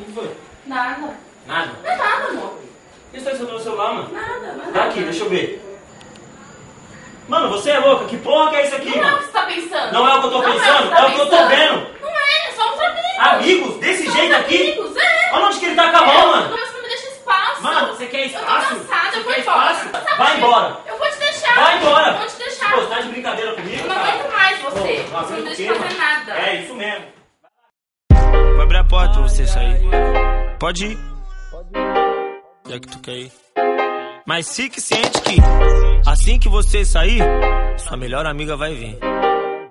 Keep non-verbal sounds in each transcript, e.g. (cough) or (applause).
O que foi? Nada. Nada? Não é nada, amor. O que você tá escutando no celular, mano? Nada, é Tá nada. aqui, deixa eu ver. Mano, você é louca? Que porra que é isso aqui, Não é o mano? que você tá pensando. Não é o que eu tô Não pensando? É, É o que eu tô vendo. Não é, é só uns amigos. Amigos? Desse jeito aqui? amigos, é. Olha onde que ele tá com a mão, mano. Mas você não me deixa espaço. Mano, você quer Eu tô espaço? cansada, eu vou embora. espaço? Vai embora. Eu vou te deixar. Vai embora. Eu vou te deixar. Pô, você tá de brincadeira comigo? Eu não aguento mais você. Pô, Você não deixa o fazer mano? nada. É, isso mesmo. Abrir a porta pra você sair. Pode ir. Já que tu quer ir. Mas fique ciente que assim que você sair, sua melhor amiga vai vir.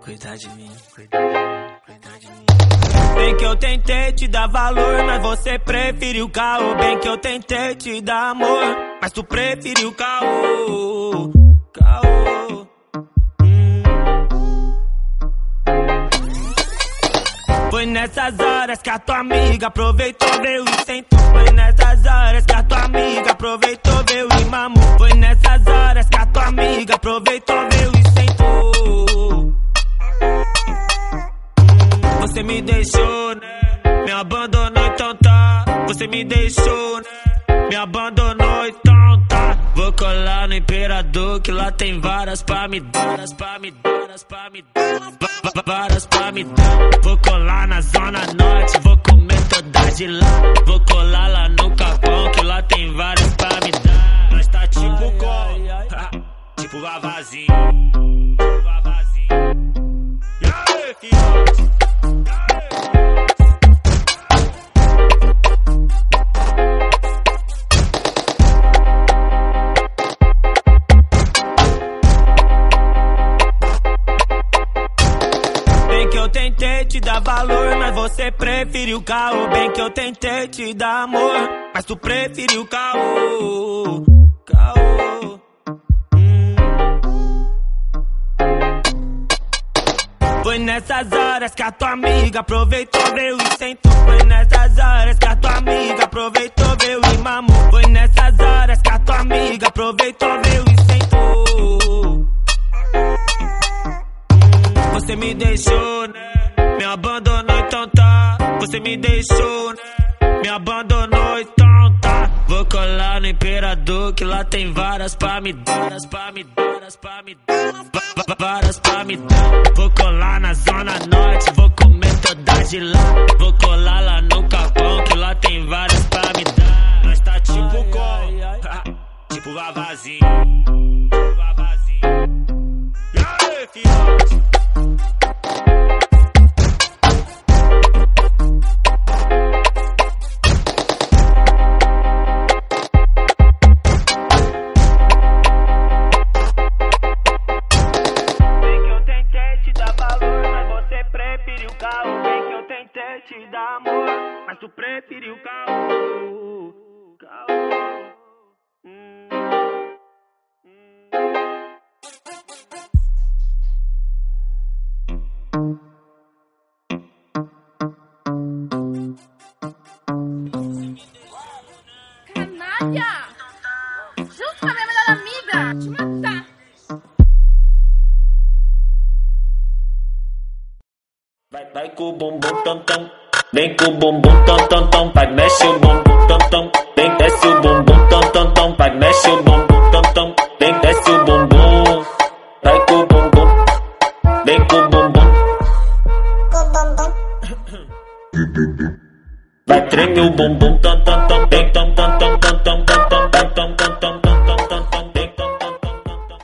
Cuidar de mim, cuidar de mim, cuidar de mim. Bem que eu tentei te dar valor, mas você preferiu caô. Bem que eu tentei te dar amor, mas tu preferiu. Caô. Foi nessas horas que a tua amiga aproveitou, veio e sentou. Foi nessas horas que a tua amiga aproveitou, veio e mamou. Foi nessas horas que a tua amiga aproveitou, veio e sentou. Você me deixou, né? Me abandonou, então tá. Você me deixou, né? Me abandonou. Vou colar no imperador, que lá tem varas pra me dar, varas pra me dar, varas pra me dar, va- va- varas pra me dar. Vou colar na zona norte, vou comer toda de lá. Vou colar lá no capão, que lá tem várias pra me dar. Nós tá tipo com, (laughs) tipo vavazinho, tipo vavazinho. E aí, filhote? Dar valor, mas você preferiu caô. Bem que eu tentei te dar amor, mas tu preferiu caô. Caô. Hum. Foi nessas horas que a tua amiga aproveitou, veio e sentou. Foi nessas horas que a tua amiga aproveitou, veio e mamou. Foi nessas horas que a tua amiga aproveitou, veio e sentou. Você me deixou, né? Me abandonou, então tá. Você me deixou, né? Me abandonou, então tá. Vou colar no imperador, que lá tem varas pra me dar, varas pra me dar, varas pra me dar, va- va- varas pra me dar. Vou colar na zona norte, vou comer todas de lá. Vou colar lá no capão, que lá tem várias pra me dar. Nós tá tipo com, (laughs) tipo vavazinho, tipo vavazinho. E aí, filhote? Preferiu caô. Bem que eu tentei te dar amor, mas tu preferiu caô. Caô. Com o bumbum tam tam, vem com o bumbum tam tam tam, vai mexe o bumbum tam tam, vem desce o bumbum tam tam tam, vai mexe o bumbum tam tam, vem desce o bumbum, vai com o bumbum, vem com o bumbum, vai treme o bumbum tam tam tam, vem tam tam tam tam tam tam tam.